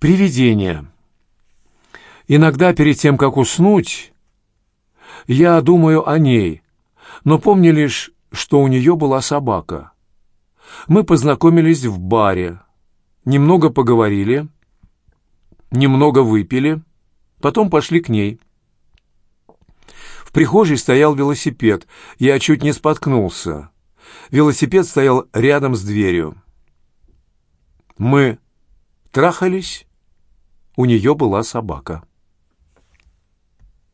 Привидение. Иногда перед тем, как уснуть, я думаю о ней, но помню лишь, что у нее была собака. Мы познакомились в баре, немного поговорили, немного выпили, потом пошли к ней. В прихожей стоял велосипед, я чуть не споткнулся. Велосипед стоял рядом с дверью. Мы трахались у нее была собака.